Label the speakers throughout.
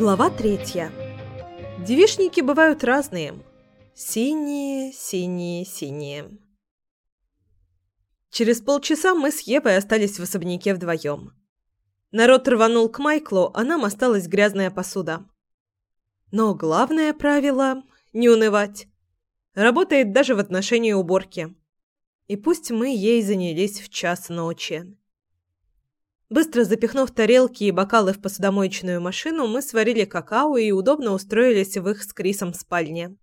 Speaker 1: Глава третья. Девишники бывают разные. Синие, синие, синие. Через полчаса мы с Евой остались в особняке вдвоем. Народ рванул к Майклу, а нам осталась грязная посуда. Но главное правило – не унывать. Работает даже в отношении уборки. И пусть мы ей занялись в час ночи. Быстро запихнув тарелки и бокалы в посудомоечную машину, мы сварили какао и удобно устроились в их с Крисом спальне.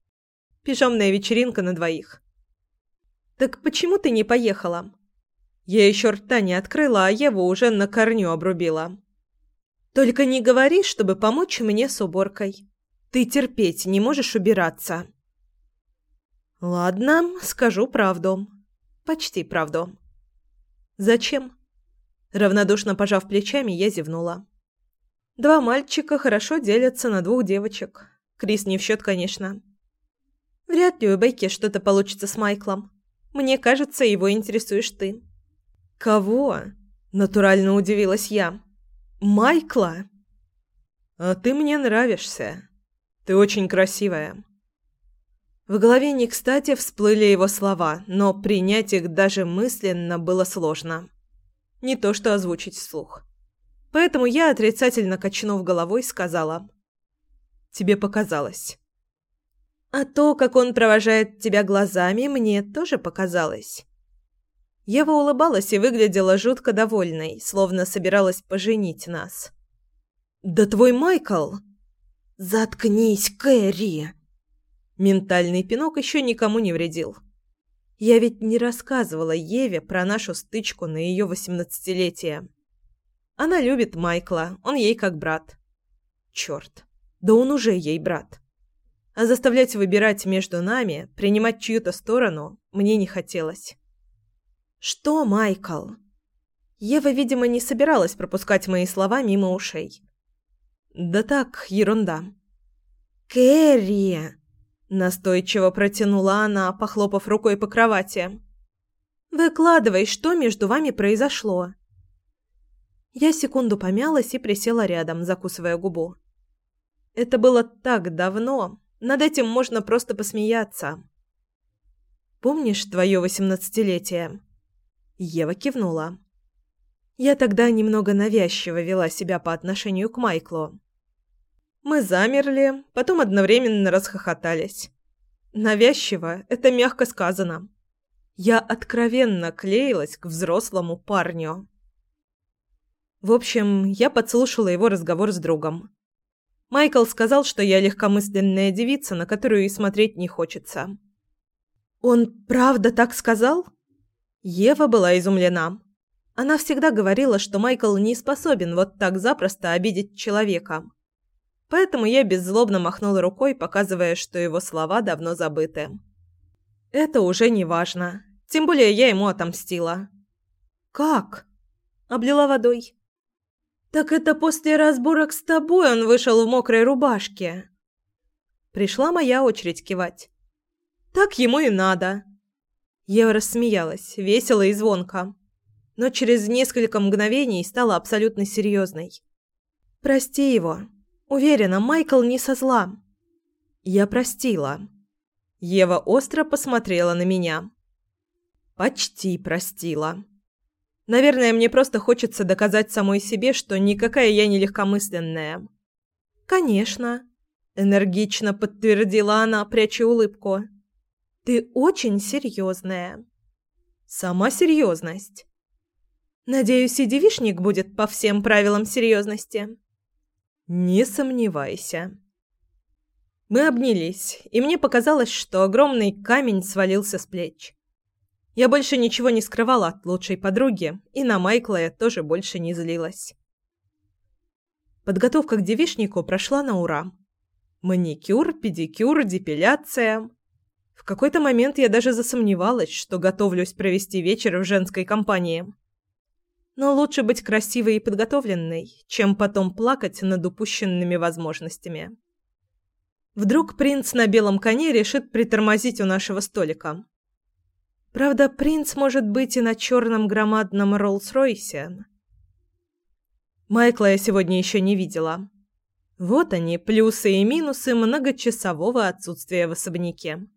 Speaker 1: Пижамная вечеринка на двоих. «Так почему ты не поехала?» Я еще рта не открыла, а Еву уже на корню обрубила. «Только не говори, чтобы помочь мне с уборкой. Ты терпеть не можешь убираться». «Ладно, скажу правду. Почти правду». «Зачем?» Равнодушно пожав плечами, я зевнула. Два мальчика хорошо делятся на двух девочек. Крис не в счет, конечно. Вряд ли у Бекки что-то получится с Майклом. Мне кажется, его интересуешь ты. Кого? Натурально удивилась я. Майкла? А ты мне нравишься. Ты очень красивая. В голове не кстати всплыли его слова, но принять их даже мысленно было сложно. Не то что озвучить вслух. Поэтому я, отрицательно качнув головой, сказала. «Тебе показалось». «А то, как он провожает тебя глазами, мне тоже показалось». Ева улыбалась и выглядела жутко довольной, словно собиралась поженить нас. «Да твой Майкл!» «Заткнись, Кэрри!» Ментальный пинок еще никому не вредил. Я ведь не рассказывала Еве про нашу стычку на ее восемнадцатилетие. Она любит Майкла, он ей как брат. Черт, да он уже ей брат. А заставлять выбирать между нами, принимать чью-то сторону, мне не хотелось. «Что, Майкл?» Ева, видимо, не собиралась пропускать мои слова мимо ушей. «Да так, ерунда». «Кэрри!» Настойчиво протянула она, похлопав рукой по кровати. «Выкладывай, что между вами произошло?» Я секунду помялась и присела рядом, закусывая губу. Это было так давно, над этим можно просто посмеяться. «Помнишь твое восемнадцатилетие?» Ева кивнула. Я тогда немного навязчиво вела себя по отношению к Майклу. Мы замерли, потом одновременно расхохотались. Навязчиво – это мягко сказано. Я откровенно клеилась к взрослому парню. В общем, я подслушала его разговор с другом. Майкл сказал, что я легкомысленная девица, на которую и смотреть не хочется. «Он правда так сказал?» Ева была изумлена. Она всегда говорила, что Майкл не способен вот так запросто обидеть человека. Поэтому я беззлобно махнула рукой, показывая, что его слова давно забыты. Это уже не важно. Тем более я ему отомстила. «Как?» Облила водой. «Так это после разборок с тобой он вышел в мокрой рубашке». Пришла моя очередь кивать. «Так ему и надо». Ева рассмеялась, весело и звонко. Но через несколько мгновений стала абсолютно серьезной. «Прости его. Уверена, Майкл не со зла. Я простила. Ева остро посмотрела на меня. Почти простила. Наверное, мне просто хочется доказать самой себе, что никакая я не легкомысленная. Конечно, энергично подтвердила она, пряча улыбку. Ты очень серьезная. Сама серьезность. Надеюсь, и девишник будет по всем правилам серьезности. «Не сомневайся». Мы обнялись, и мне показалось, что огромный камень свалился с плеч. Я больше ничего не скрывала от лучшей подруги, и на Майкла я тоже больше не злилась. Подготовка к девишнику прошла на ура. Маникюр, педикюр, депиляция. В какой-то момент я даже засомневалась, что готовлюсь провести вечер в женской компании. Но лучше быть красивой и подготовленной, чем потом плакать над упущенными возможностями. Вдруг принц на белом коне решит притормозить у нашего столика. Правда, принц может быть и на черном громадном Роллс-Ройсе. Майкла я сегодня еще не видела. Вот они, плюсы и минусы многочасового отсутствия в особняке.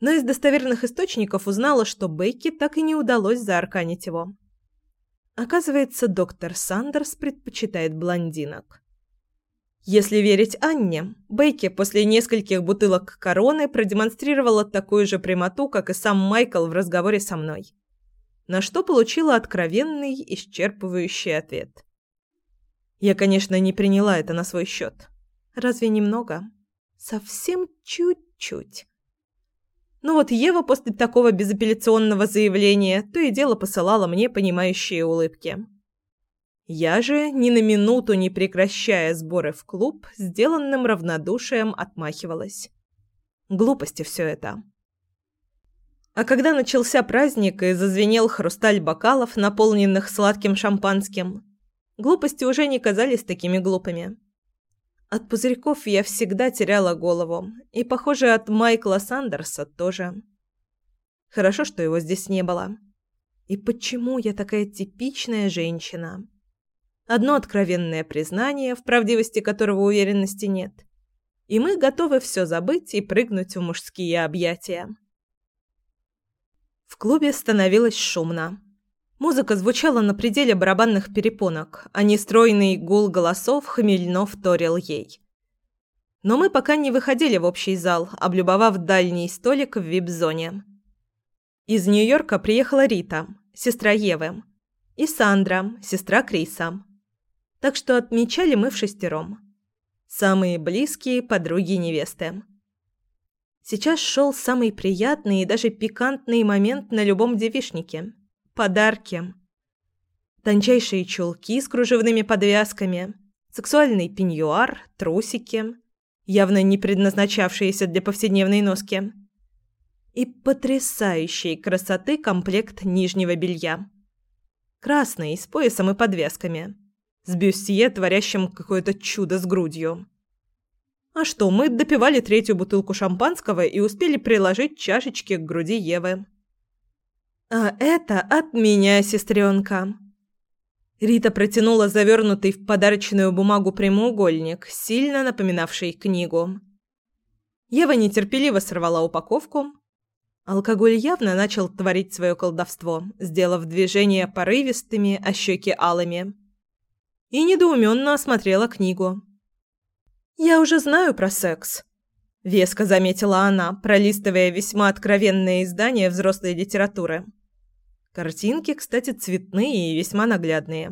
Speaker 1: Но из достоверных источников узнала, что Бейки так и не удалось заарканить его. Оказывается, доктор Сандерс предпочитает блондинок. Если верить Анне, Бейки после нескольких бутылок короны продемонстрировала такую же прямоту, как и сам Майкл в разговоре со мной. На что получила откровенный, исчерпывающий ответ. Я, конечно, не приняла это на свой счет. Разве немного? Совсем чуть-чуть. Но вот Ева после такого безапелляционного заявления то и дело посылала мне понимающие улыбки. Я же, ни на минуту не прекращая сборы в клуб, сделанным равнодушием отмахивалась. Глупости все это. А когда начался праздник и зазвенел хрусталь бокалов, наполненных сладким шампанским, глупости уже не казались такими глупыми. От пузырьков я всегда теряла голову, и, похоже, от Майкла Сандерса тоже. Хорошо, что его здесь не было. И почему я такая типичная женщина? Одно откровенное признание, в правдивости которого уверенности нет. И мы готовы все забыть и прыгнуть в мужские объятия. В клубе становилось шумно. Музыка звучала на пределе барабанных перепонок, а нестройный гул голосов хмельно вторил ей. Но мы пока не выходили в общий зал, облюбовав дальний столик в вип-зоне. Из Нью-Йорка приехала Рита, сестра Евы, и Сандра, сестра Криса так что отмечали мы в шестером. Самые близкие подруги невесты. Сейчас шел самый приятный и даже пикантный момент на любом девишнике – подарки. Тончайшие чулки с кружевными подвязками, сексуальный пеньюар, трусики, явно не предназначавшиеся для повседневной носки, и потрясающей красоты комплект нижнего белья. Красный, с поясом и подвязками – с бюстье, творящим какое-то чудо с грудью. А что, мы допивали третью бутылку шампанского и успели приложить чашечки к груди Евы. «А это от меня, сестренка!» Рита протянула завернутый в подарочную бумагу прямоугольник, сильно напоминавший книгу. Ева нетерпеливо сорвала упаковку. Алкоголь явно начал творить свое колдовство, сделав движения порывистыми, а щеки алыми и недоуменно осмотрела книгу. «Я уже знаю про секс», – веско заметила она, пролистывая весьма откровенные издания взрослой литературы. Картинки, кстати, цветные и весьма наглядные.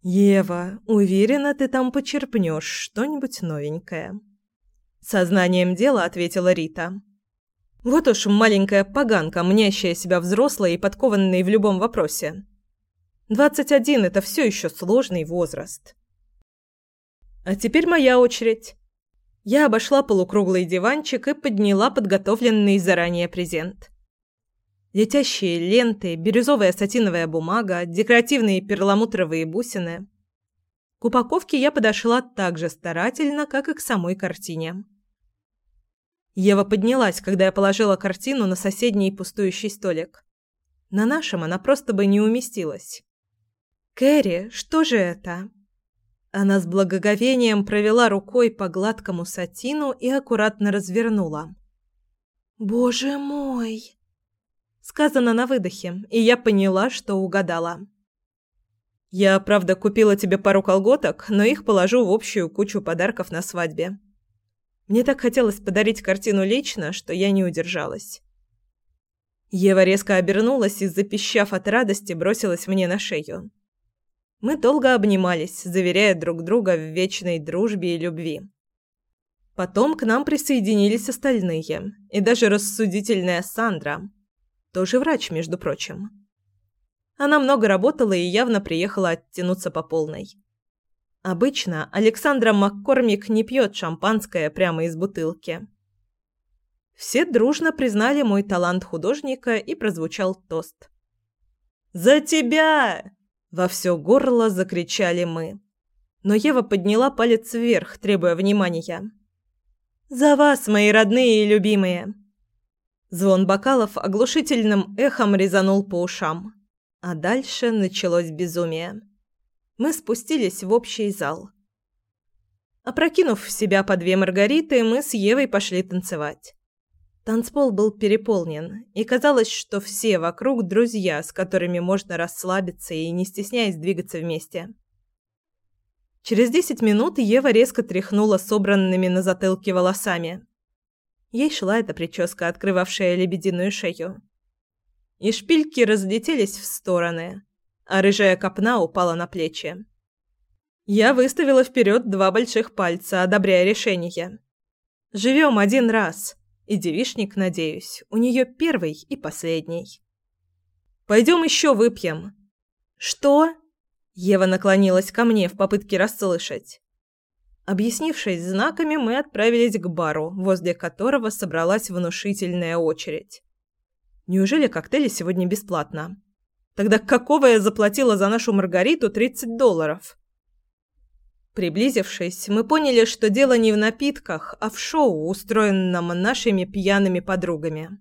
Speaker 1: «Ева, уверена, ты там почерпнешь что-нибудь новенькое». Сознанием дела ответила Рита. Вот уж маленькая поганка, мнящая себя взрослой и подкованной в любом вопросе. Двадцать один – это все еще сложный возраст. А теперь моя очередь. Я обошла полукруглый диванчик и подняла подготовленный заранее презент. Летящие ленты, бирюзовая сатиновая бумага, декоративные перламутровые бусины. К упаковке я подошла так же старательно, как и к самой картине. Ева поднялась, когда я положила картину на соседний пустующий столик. На нашем она просто бы не уместилась. «Кэрри, что же это?» Она с благоговением провела рукой по гладкому сатину и аккуратно развернула. «Боже мой!» Сказано на выдохе, и я поняла, что угадала. «Я, правда, купила тебе пару колготок, но их положу в общую кучу подарков на свадьбе. Мне так хотелось подарить картину лично, что я не удержалась». Ева резко обернулась и, запищав от радости, бросилась мне на шею. Мы долго обнимались, заверяя друг друга в вечной дружбе и любви. Потом к нам присоединились остальные, и даже рассудительная Сандра, тоже врач, между прочим. Она много работала и явно приехала оттянуться по полной. Обычно Александра Маккормик не пьет шампанское прямо из бутылки. Все дружно признали мой талант художника и прозвучал тост. «За тебя!» Во все горло закричали мы. Но Ева подняла палец вверх, требуя внимания. «За вас, мои родные и любимые!» Звон бокалов оглушительным эхом резанул по ушам. А дальше началось безумие. Мы спустились в общий зал. Опрокинув в себя по две маргариты, мы с Евой пошли танцевать. Танцпол был переполнен, и казалось, что все вокруг друзья, с которыми можно расслабиться и не стесняясь двигаться вместе. Через десять минут Ева резко тряхнула собранными на затылке волосами. Ей шла эта прическа, открывавшая лебединую шею. И шпильки разлетелись в стороны, а рыжая копна упала на плечи. Я выставила вперед два больших пальца, одобряя решение. «Живем один раз, и девишник, надеюсь, у нее первый и последний». «Пойдем еще выпьем». «Что?» Ева наклонилась ко мне в попытке расслышать. Объяснившись знаками, мы отправились к бару, возле которого собралась внушительная очередь. Неужели коктейли сегодня бесплатно? Тогда какого я заплатила за нашу Маргариту 30 долларов? Приблизившись, мы поняли, что дело не в напитках, а в шоу, устроенном нашими пьяными подругами.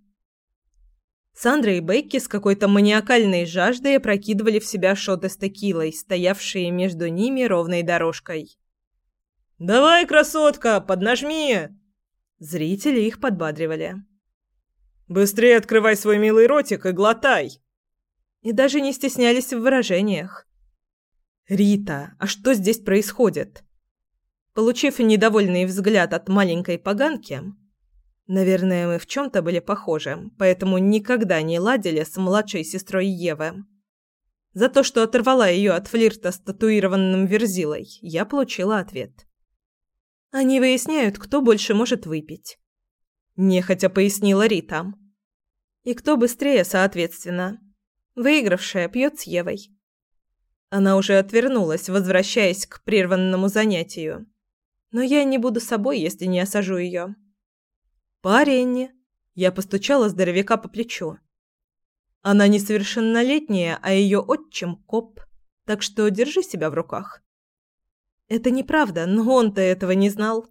Speaker 1: Сандра и Бекки с какой-то маниакальной жаждой опрокидывали в себя шоты с текилой, стоявшие между ними ровной дорожкой. «Давай, красотка, поднажми!» Зрители их подбадривали. «Быстрее открывай свой милый ротик и глотай!» И даже не стеснялись в выражениях. «Рита, а что здесь происходит?» Получив недовольный взгляд от маленькой поганки, наверное, мы в чем-то были похожи, поэтому никогда не ладили с младшей сестрой Евы. За то, что оторвала ее от флирта с татуированным верзилой, я получила ответ. Они выясняют, кто больше может выпить. Нехотя пояснила Рита. И кто быстрее, соответственно. Выигравшая пьет с Евой. Она уже отвернулась, возвращаясь к прерванному занятию. Но я не буду собой, если не осажу ее. «Парень!» Я постучала здоровяка по плечу. Она несовершеннолетняя, а ее отчим – коп, так что держи себя в руках. Это неправда, но он-то этого не знал.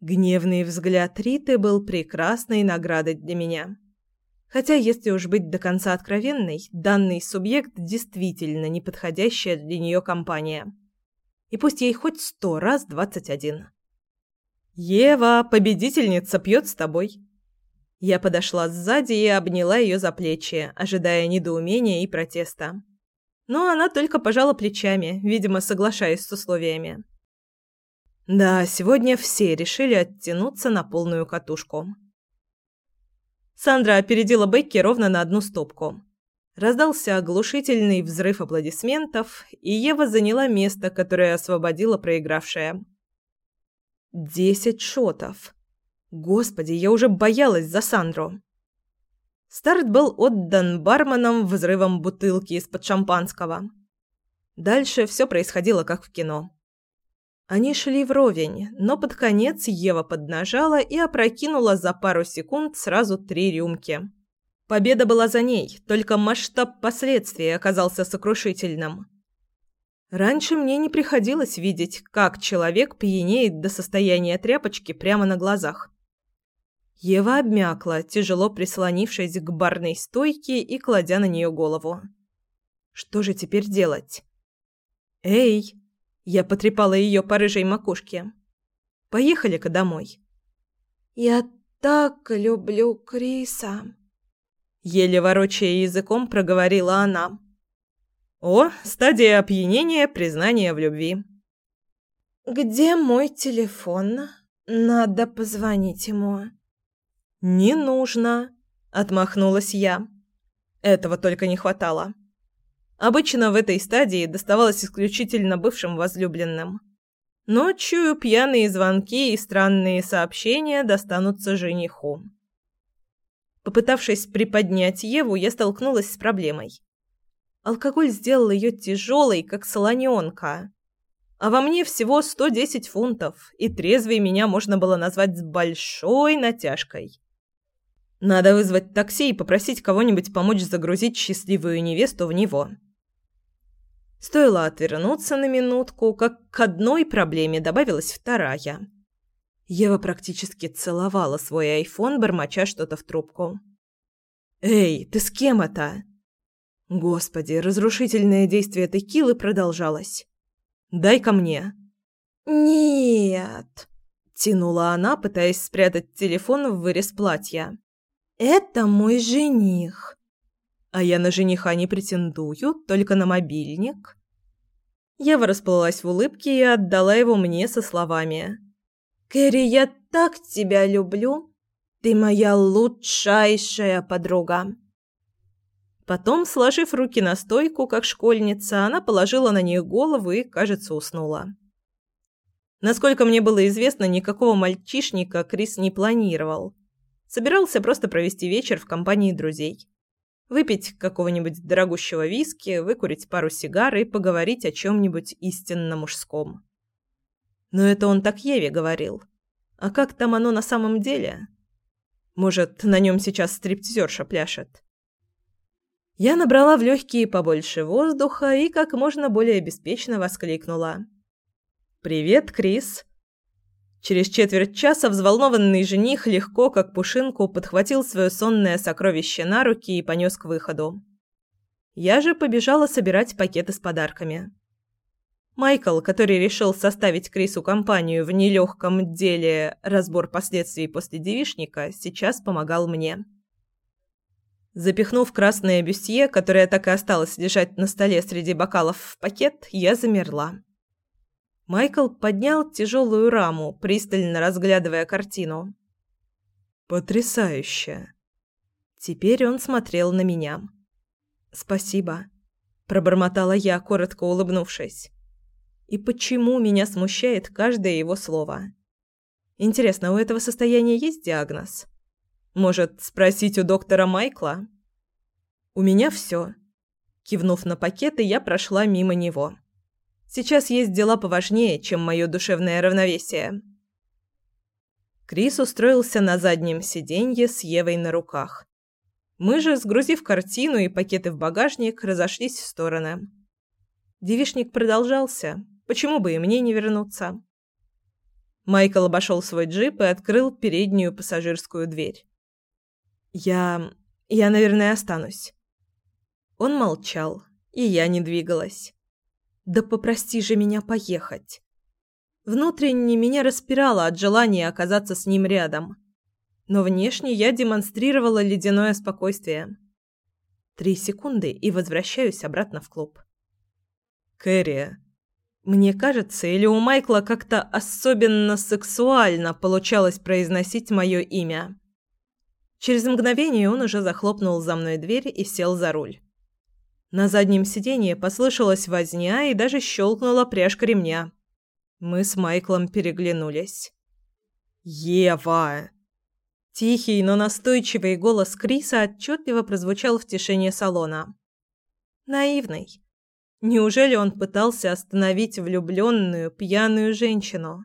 Speaker 1: Гневный взгляд Риты был прекрасной наградой для меня. Хотя, если уж быть до конца откровенной, данный субъект действительно неподходящая для нее компания. И пусть ей хоть сто раз двадцать один. «Ева, победительница, пьет с тобой». Я подошла сзади и обняла ее за плечи, ожидая недоумения и протеста. Но она только пожала плечами, видимо, соглашаясь с условиями. Да, сегодня все решили оттянуться на полную катушку. Сандра опередила Бекки ровно на одну стопку. Раздался оглушительный взрыв аплодисментов, и Ева заняла место, которое освободила проигравшая. Десять шотов. Господи, я уже боялась за Сандру. Старт был отдан барменам взрывом бутылки из-под шампанского. Дальше все происходило как в кино. Они шли вровень, но под конец Ева поднажала и опрокинула за пару секунд сразу три рюмки. Победа была за ней, только масштаб последствий оказался сокрушительным. Раньше мне не приходилось видеть, как человек пьянеет до состояния тряпочки прямо на глазах. Ева обмякла, тяжело прислонившись к барной стойке и кладя на нее голову. Что же теперь делать? «Эй!» Я потрепала ее по рыжей макушке. «Поехали-ка домой».
Speaker 2: «Я так люблю Криса», —
Speaker 1: еле ворочая языком проговорила она. «О, стадия опьянения, признание в любви».
Speaker 2: «Где мой телефон? Надо позвонить ему».
Speaker 1: «Не нужно», — отмахнулась я. Этого только не хватало. Обычно в этой стадии доставалось исключительно бывшим возлюбленным. Но, чую, пьяные звонки и странные сообщения достанутся жениху. Попытавшись приподнять Еву, я столкнулась с проблемой. Алкоголь сделал ее тяжелой, как солоненка. А во мне всего 110 фунтов, и трезвой меня можно было назвать с большой натяжкой. Надо вызвать такси и попросить кого-нибудь помочь загрузить счастливую невесту в него. Стоило отвернуться на минутку, как к одной проблеме добавилась вторая. Ева практически целовала свой айфон, бормоча что-то в трубку. «Эй, ты с кем это?» Господи, разрушительное действие текилы продолжалось. «Дай ко мне».
Speaker 2: «Нет», –
Speaker 1: тянула она, пытаясь спрятать телефон в вырез платья.
Speaker 2: «Это мой жених».
Speaker 1: «А я на жениха не претендую, только на мобильник». Ева расплылась в улыбке и отдала его мне со словами.
Speaker 2: «Кэрри, я так тебя люблю. Ты моя лучшая подруга».
Speaker 1: Потом, сложив руки на стойку, как школьница, она положила на них голову и, кажется, уснула. Насколько мне было известно, никакого мальчишника Крис не планировал. Собирался просто провести вечер в компании друзей. Выпить какого-нибудь дорогущего виски, выкурить пару сигар и поговорить о чем-нибудь истинно мужском. Но это он так Еве говорил. А как там оно на самом деле? Может, на нем сейчас стриптизерша пляшет? Я набрала в легкие побольше воздуха и как можно более беспечно воскликнула. «Привет, Крис!» Через четверть часа взволнованный жених легко, как пушинку, подхватил свое сонное сокровище на руки и понес к выходу. Я же побежала собирать пакеты с подарками. Майкл, который решил составить Крису компанию в нелегком деле «Разбор последствий после девишника», сейчас помогал мне. Запихнув красное бюстье, которое так и осталось лежать на столе среди бокалов в пакет, я замерла. Майкл поднял тяжелую раму, пристально разглядывая картину. «Потрясающе!» Теперь он смотрел на меня. «Спасибо», – пробормотала я, коротко улыбнувшись. «И почему меня смущает каждое его слово?» «Интересно, у этого состояния есть диагноз?» Может, спросить у доктора Майкла? У меня все. Кивнув на пакеты, я прошла мимо него. Сейчас есть дела поважнее, чем мое душевное равновесие. Крис устроился на заднем сиденье с Евой на руках. Мы же, сгрузив картину и пакеты в багажник, разошлись в стороны. Девишник продолжался. Почему бы и мне не вернуться? Майкл обошел свой джип и открыл переднюю пассажирскую дверь. Я... я, наверное, останусь». Он молчал, и я не двигалась. «Да попрости же меня поехать». Внутренне меня распирало от желания оказаться с ним рядом. Но внешне я демонстрировала ледяное спокойствие. Три секунды и возвращаюсь обратно в клуб. Кэрри. Мне кажется, или у Майкла как-то особенно сексуально получалось произносить мое имя. Через мгновение он уже захлопнул за мной дверь и сел за руль. На заднем сиденье послышалась возня и даже щелкнула пряжка ремня. Мы с Майклом переглянулись. «Ева!» Тихий, но настойчивый голос Криса отчетливо прозвучал в тишине салона. Наивный. Неужели он пытался остановить влюбленную, пьяную женщину?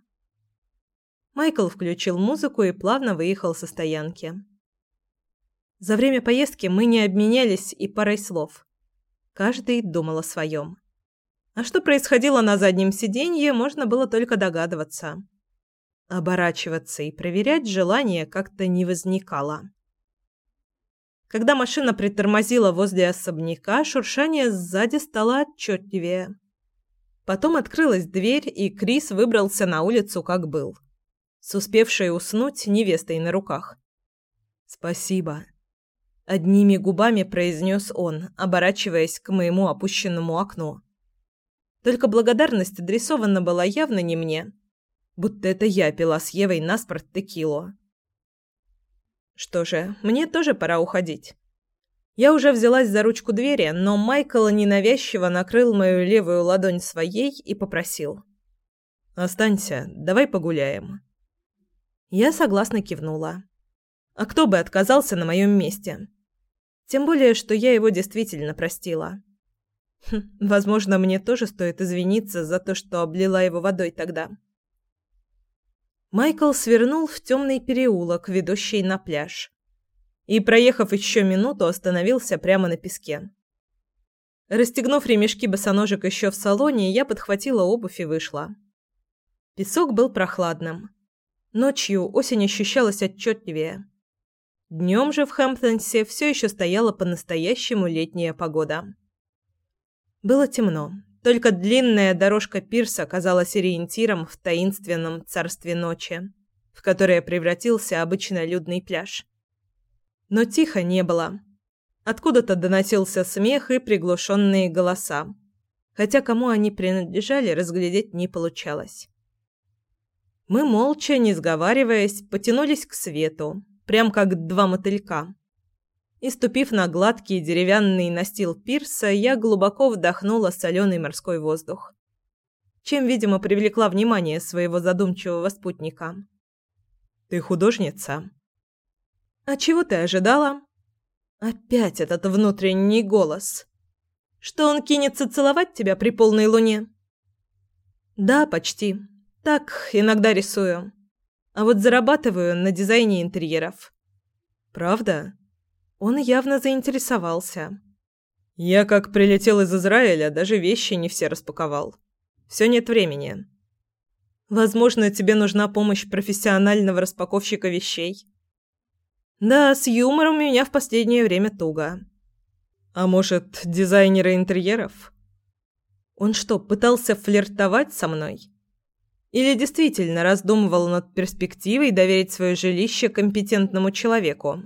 Speaker 1: Майкл включил музыку и плавно выехал со стоянки. За время поездки мы не обменялись и парой слов. Каждый думал о своем. А что происходило на заднем сиденье, можно было только догадываться. Оборачиваться и проверять желание как-то не возникало. Когда машина притормозила возле особняка, шуршание сзади стало отчетливее. Потом открылась дверь, и Крис выбрался на улицу, как был. С успевшей уснуть невестой на руках. «Спасибо», Одними губами произнес он, оборачиваясь к моему опущенному окну. Только благодарность адресована была явно не мне. Будто это я пила с Евой наспорт текилу. Что же, мне тоже пора уходить. Я уже взялась за ручку двери, но Майкл ненавязчиво накрыл мою левую ладонь своей и попросил. «Останься, давай погуляем». Я согласно кивнула. А кто бы отказался на моем месте? Тем более, что я его действительно простила. Хм, возможно, мне тоже стоит извиниться за то, что облила его водой тогда. Майкл свернул в темный переулок, ведущий на пляж. И, проехав еще минуту, остановился прямо на песке. Расстегнув ремешки босоножек еще в салоне, я подхватила обувь и вышла. Песок был прохладным. Ночью осень ощущалась отчетливее. Днем же в Хэмптонсе все еще стояла по-настоящему летняя погода. Было темно, только длинная дорожка пирса казалась ориентиром в таинственном царстве ночи, в которое превратился обычно людный пляж. Но тихо не было. Откуда-то доносился смех и приглушенные голоса, хотя кому они принадлежали, разглядеть не получалось. Мы молча, не сговариваясь, потянулись к свету, прям как два мотылька. И ступив на гладкий деревянный настил пирса, я глубоко вдохнула соленый морской воздух. Чем, видимо, привлекла внимание своего задумчивого спутника. «Ты художница?» «А чего ты ожидала?» «Опять этот внутренний голос. Что он кинется целовать тебя при полной луне?» «Да, почти. Так, иногда рисую. А вот зарабатываю на дизайне интерьеров. Правда? Он явно заинтересовался. Я как прилетел из Израиля, даже вещи не все распаковал. Все нет времени. Возможно, тебе нужна помощь профессионального распаковщика вещей. Да, с юмором у меня в последнее время туго. А может, дизайнера интерьеров? Он что, пытался флиртовать со мной? Или действительно раздумывал над перспективой доверить свое жилище компетентному человеку?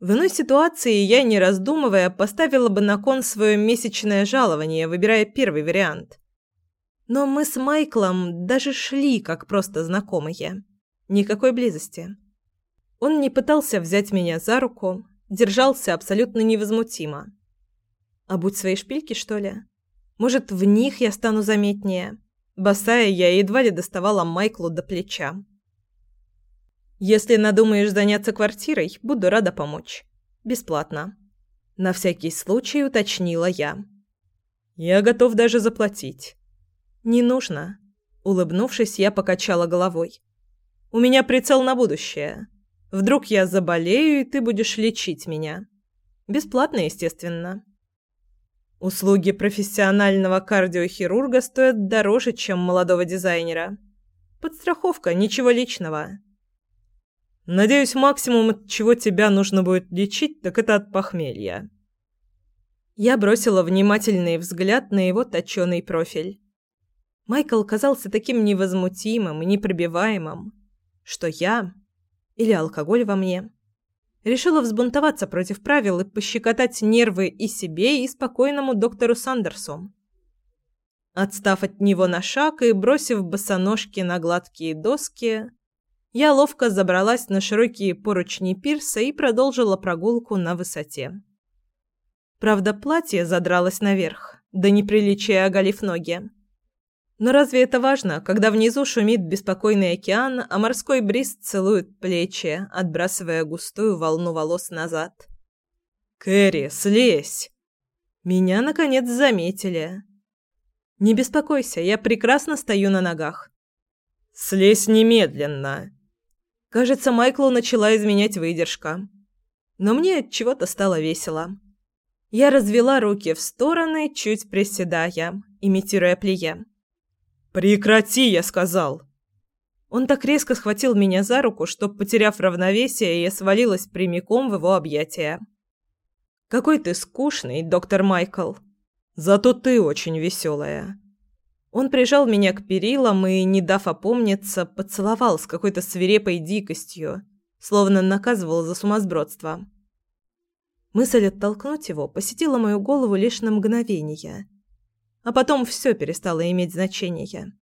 Speaker 1: В иной ситуации я, не раздумывая, поставила бы на кон свое месячное жалование, выбирая первый вариант. Но мы с Майклом даже шли как просто знакомые. Никакой близости. Он не пытался взять меня за руку, держался абсолютно невозмутимо. А будь свои шпильки, что ли? Может, в них я стану заметнее? Босая я едва ли доставала Майклу до плеча. «Если надумаешь заняться квартирой, буду рада помочь. Бесплатно». На всякий случай уточнила я. «Я готов даже заплатить». «Не нужно». Улыбнувшись, я покачала головой. «У меня прицел на будущее. Вдруг я заболею, и ты будешь лечить меня. Бесплатно, естественно». Услуги профессионального кардиохирурга стоят дороже, чем молодого дизайнера. Подстраховка, ничего личного. Надеюсь, максимум, от чего тебя нужно будет лечить, так это от похмелья. Я бросила внимательный взгляд на его точёный профиль. Майкл казался таким невозмутимым и непробиваемым, что я или алкоголь во мне решила взбунтоваться против правил и пощекотать нервы и себе, и спокойному доктору Сандерсу. Отстав от него на шаг и бросив босоножки на гладкие доски, я ловко забралась на широкие поручни пирса и продолжила прогулку на высоте. Правда, платье задралось наверх, до неприличия оголив ноги. Но разве это важно, когда внизу шумит беспокойный океан, а морской бриз целует плечи, отбрасывая густую волну волос назад? «Кэрри, слезь!» Меня, наконец, заметили. «Не беспокойся, я прекрасно стою на ногах». «Слезь немедленно!» Кажется, Майклу начала изменять выдержка. Но мне от чего-то стало весело. Я развела руки в стороны, чуть приседая, имитируя плие. «Прекрати, я сказал!» Он так резко схватил меня за руку, что, потеряв равновесие, я свалилась прямиком в его объятия. «Какой ты скучный, доктор Майкл. Зато ты очень веселая». Он прижал меня к перилам и, не дав опомниться, поцеловал с какой-то свирепой дикостью, словно наказывал за сумасбродство. Мысль оттолкнуть его посетила мою голову лишь на мгновение – а потом все перестало иметь значение.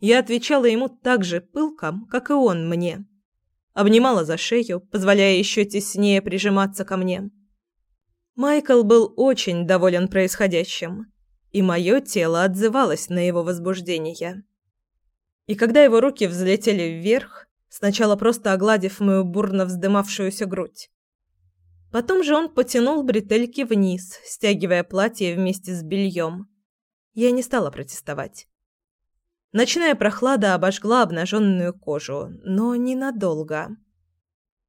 Speaker 1: Я отвечала ему так же пылко, как и он мне. Обнимала за шею, позволяя еще теснее прижиматься ко мне. Майкл был очень доволен происходящим, и мое тело отзывалось на его возбуждение. И когда его руки взлетели вверх, сначала просто огладив мою бурно вздымавшуюся грудь, Потом же он потянул бретельки вниз, стягивая платье вместе с бельем. Я не стала протестовать. Ночная прохлада обожгла обнаженную кожу, но ненадолго.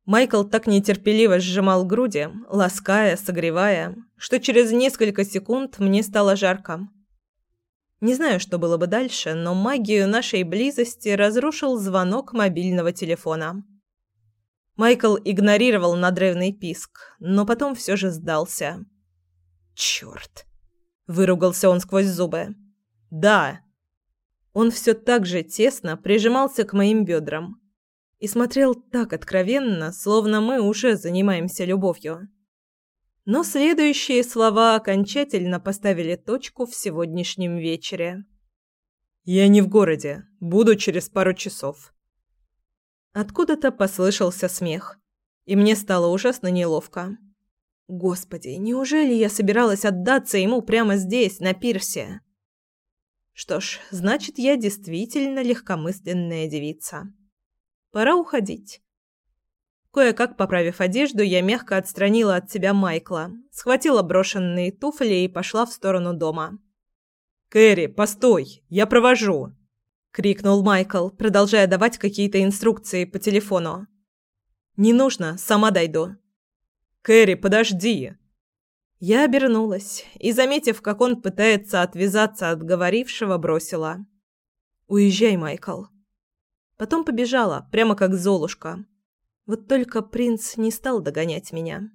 Speaker 1: Майкл так нетерпеливо сжимал груди, лаская, согревая, что через несколько секунд мне стало жарко. Не знаю, что было бы дальше, но магию нашей близости разрушил звонок мобильного телефона. Майкл игнорировал надрывный писк, но потом все же сдался. «Черт!» – выругался он сквозь зубы. «Да!» Он все так же тесно прижимался к моим бедрам и смотрел так откровенно, словно мы уже занимаемся любовью. Но следующие слова окончательно поставили точку в сегодняшнем вечере. «Я не в городе. Буду через пару часов». Откуда-то послышался смех, и мне стало ужасно неловко. Господи, неужели я собиралась отдаться ему прямо здесь, на пирсе? Что ж, значит, я действительно легкомысленная девица. Пора уходить. Кое-как поправив одежду, я мягко отстранила от себя Майкла, схватила брошенные туфли и пошла в сторону дома. «Кэрри, постой! Я провожу!» — крикнул Майкл, продолжая давать какие-то инструкции по телефону. «Не нужно, сама дойду». «Кэрри, подожди!» Я обернулась и, заметив, как он пытается отвязаться от говорившего, бросила. «Уезжай, Майкл». Потом побежала, прямо как Золушка, вот только принц не стал догонять меня.